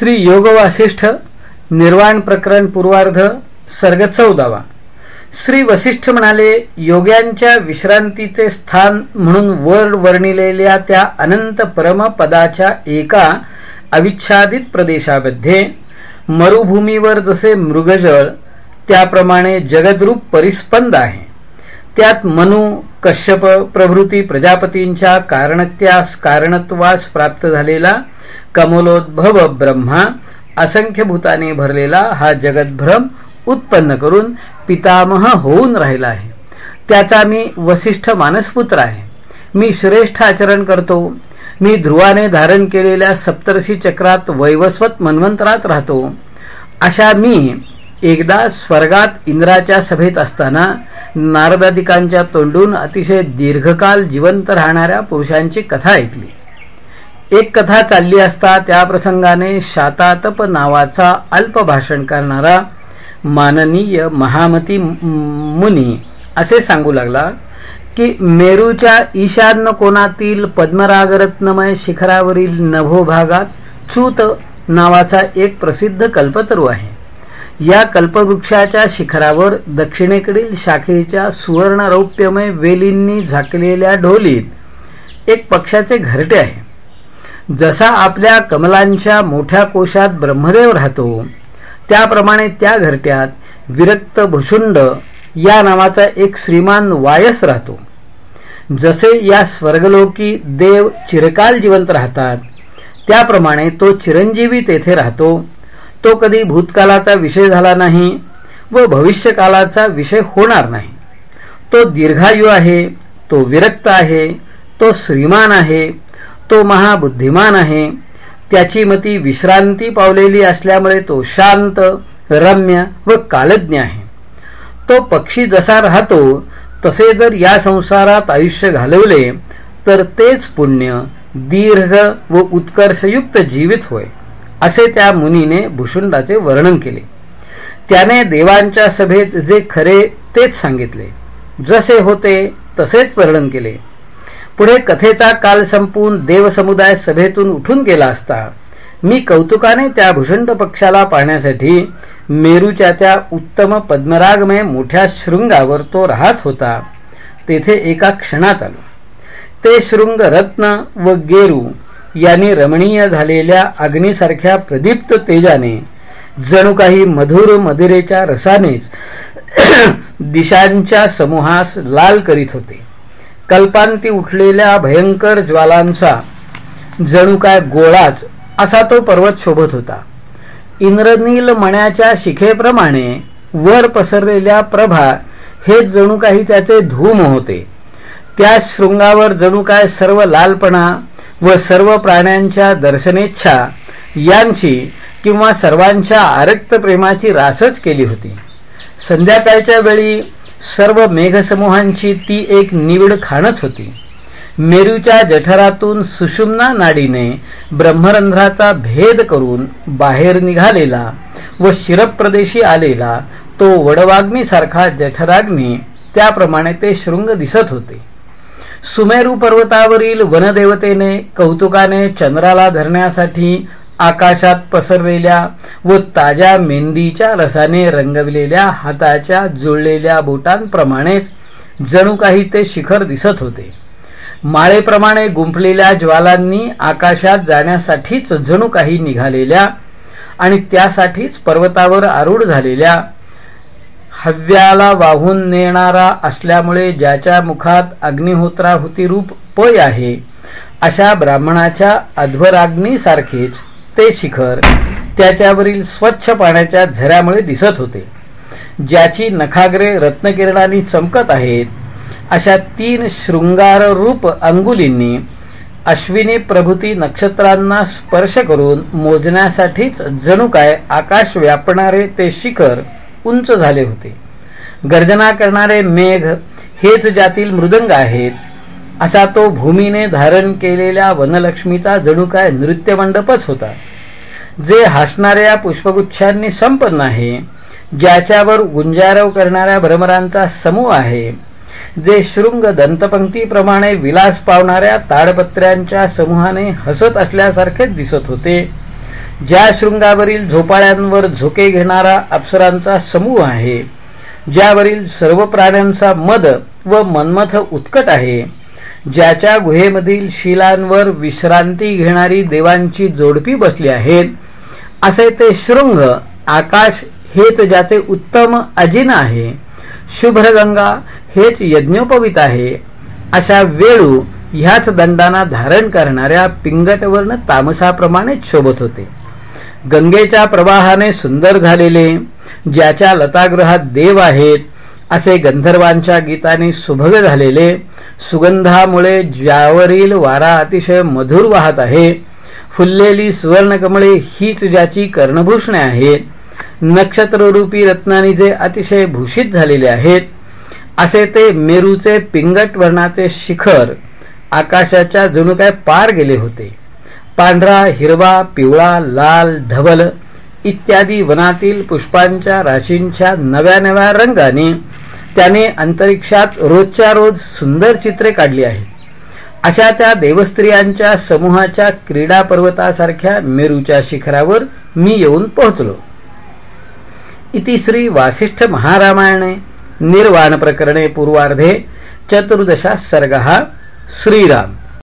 श्री योग वासिष्ठ निर्वाण प्रकरण पूर्वार्ध सर्ग चौदावा. श्री वसिष्ठ म्हणाले योग्यांच्या विश्रांतीचे स्थान म्हणून वर वर्णिलेल्या त्या अनंत परमपदाच्या एका अविच्छादित प्रदेशामध्ये मरुभूमीवर जसे मृगजळ त्याप्रमाणे जगद्रूप परिस्पंद आहे. त्यात मनु कश्यप प्रभृती प्रजापतींच्या कारणत्यास कारणत्वास प्राप्त झालेला कमलोद्भव ब्रह्मा असंख्य भूताने भरलेला हा जगद्भ्रम उत्पन्न करून पितामह होऊन राहिला आहे. त्याचा मी वसिष्ठ मानसपुत्र आहे. मी श्रेष्ठ आचरण करतो. मी ध्रुवाने धारण केलेल्या सप्तर्षी चक्रात वैवस्वत मन्वंतरात राहतो. अशा मी एकदा स्वर्गात इंद्राच्या सभेत असताना नारदादिकांच्या तोंडून अतिशय दीर्घकाल जिवंत राहणाऱ्या पुरुषांची कथा ऐकली. एक कथा चालली असता त्या प्रसंगाने शातातप नावाचा अल्प भाषण करणारा माननीय महामती मुनी असे सांगू लागला की मेरूच्या ईशान्य कोणातील पद्मरागरत्नमय शिखरावरील नभो भागात चूत नावाचा एक प्रसिद्ध कल्पतरू आहे. या कल्पवृक्षाच्या शिखरावर दक्षिणेकडील शाखेच्या सुवर्णरौप्यमय वेलींनी झाकलेल्या ढोलीत एक पक्षाचे घरटे आहे. जसा आपल्या कमलांच्या मोठ्या कोशात ब्रह्मदेव राहतो त्याप्रमाणे त्या घरट्यात विरक्त भुशुंड या नावाचा एक श्रीमान वायस राहतो. जसे या स्वर्गलोकी देव चिरकाल जिवंत राहतात त्याप्रमाणे तो चिरंजीवी तेथे राहतो. तो कधी भूतकालाचा विषय झाला नाही व भविष्यकालाचा विषय होणार नाही. तो दीर्घायू आहे तो विरक्त आहे तो श्रीमान आहे तो महाबुद्धिमान आहे. त्याची मती विश्रांती पावलेली असल्यामुळे तो शांत रम्य व कालज्ञ आहे. तो पक्षी जसा राहतो तसे जर या संसारात आयुष्य घालवले तर तेच पुण्य दीर्घ व उत्कर्षयुक्त जीवित होय असे त्या मुनीने भुषुंडाचे वर्णन केले. त्याने देवांच्या सभेत जे खरे तेच सांगितले. जसे होते तसेच वर्णन केले. पुढे कथेचा काल संपून देवसमुदाय सभेतून उठून गेला असता मी कौतुकाने त्या भूषंड पक्षाला पाहण्यासाठी मेरूच्या त्या उत्तम पद्मरागमय मोठ्या शृंगावर तो राहत होता. तेथे एका क्षणात आलो. ते शृंग रत्न व गेरू यांनी रमणीय झालेल्या अग्नीसारख्या प्रदीप्त तेजाने जणू काही मधुर मदिरेच्या रसानेच दिशांच्या समूहास लाल करीत होते. कल्पांती उठलेल्या भयंकर ज्वालांचा जणू काय गोळाच असा तो पर्वत शोभत होता. इंद्रनील मण्याच्या शिखेप्रमाणे वर पसरलेल्या प्रभा हे जणू काही त्याचे धूम होते. त्या शृंगावर जणू काय सर्व लालपणा व सर्व प्राण्यांच्या दर्शनेच्छा यांची किंवा सर्वांच्या आरक्त प्रेमाची रासच केली होती. संध्याकाळच्या वेळी सर्व मेघसमूहांची ती एक निविड खाणच होती. मेरूच्या जठरातून सुषुम्ना नाडीने ब्रह्मरंध्राचा भेद करून बाहेर निघालेला व शिरप्रदेशी आलेला तो वडवाग्नीसारखा जठराग्नी त्याप्रमाणे ते शृंग दिसत होते. सुमेरू पर्वतावरील वनदेवतेने कौतुकाने चंद्राला धरण्यासाठी आकाशात पसरलेल्या व ताज्या मेंदीच्या रसाने रंगविलेल्या हाताच्या जुळलेल्या बोटांप्रमाणेच जणू काही ते शिखर दिसत होते. माळेप्रमाणे गुंफलेल्या ज्वालांनी आकाशात जाण्यासाठीच जणू काही निघालेल्या आणि त्यासाठीच पर्वतावर आरूढ झालेल्या हव्याला वाहून नेणारा असल्यामुळे ज्याच्या मुखात अग्निहोत्राहुती रूप पय आहे अशा ब्राह्मणाच्या अध्वराग्नीसारखेच ते शिखर त्याच्यावरील स्वच्छ पाण्याच्या झऱ्यामुळे दिसत होते. ज्याची नखाग्रे रत्नकिरणांनी चमकत आहेत अशा तीन शृंगार रूप अंगुलींनी अश्विनी प्रभूती नक्षत्रांना स्पर्श करून मोजण्यासाठीच जणू काय आकाश व्यापणारे ते शिखर उंच झाले होते. गर्जना करणारे मेघ हेच ज्यातील मृदंग आहेत असा तो भूमीने धारण केलेल्या वनलक्ष्मीचा जणू काय नृत्यमंडपच होता. जे हसणाऱ्या पुष्पगुच्छांनी संपन्न आहे ज्याच्यावर गुंजारव करणाऱ्या भ्रमरांचा समूह आहे जे शृंग दंतपंक्तीप्रमाणे विलास पावणाऱ्या ताडपत्र्यांच्या समूहाने हसत असल्यासारखेच दिसत होते ज्या शृंगावरील झोपाळ्यांवर झोके घेणारा अप्सरांचा समूह आहे ज्यावरील सर्व प्राण्यांचा मद व मनमथ उत्कट आहे ज्याच्या गुहेमधील शिलांवर विश्रांती घेणारी देवांची जोडपी बसली आहेत असे ते शृंग आकाश हेच ज्याचे उत्तम अजिन आहे. शुभ्रगंगा हेच यज्ञोपवित आहे. अशा वेळू ह्याच दंडाना धारण करणाऱ्या पिंगटवर्ण तामसाप्रमाणेच शोभत होते. गंगेच्या प्रवाहाने सुंदर झालेले ज्याच्या लतागृहात देव आहेत असे गंधर्वांच्या गीताने सुभग झालेले सुगंधामुळे ज्यावरील वारा अतिशय मधुर वाहत आहे फुललेली सुवर्णकमळे हीच ज्याची कर्णभूषणे आहेत. नक्षत्ररूपी रत्नांनी जे अतिशय भूषित झालेले आहेत असे ते मेरूचे पिंगट वर्णाचे शिखर आकाशाच्या जणू काय पार गेले होते. पांढरा हिरवा पिवळा लाल धवल इत्यादी वनातील पुष्पांच्या राशींच्या नव्या नव्या रंगाने त्याने अंतरिक्षात रोजच्या रोज सुंदर चित्रे काढली आहेत. अशा त्या देवस्त्रियांच्या समूहाच्या क्रीडा पर्वतासारख्या मेरूच्या शिखरावर मी येऊन पोहोचलो. इति श्री वासिष्ठ महारामायणे निर्वाण प्रकरणे पूर्वार्धे चतुर्दशा सर्ग श्रीराम.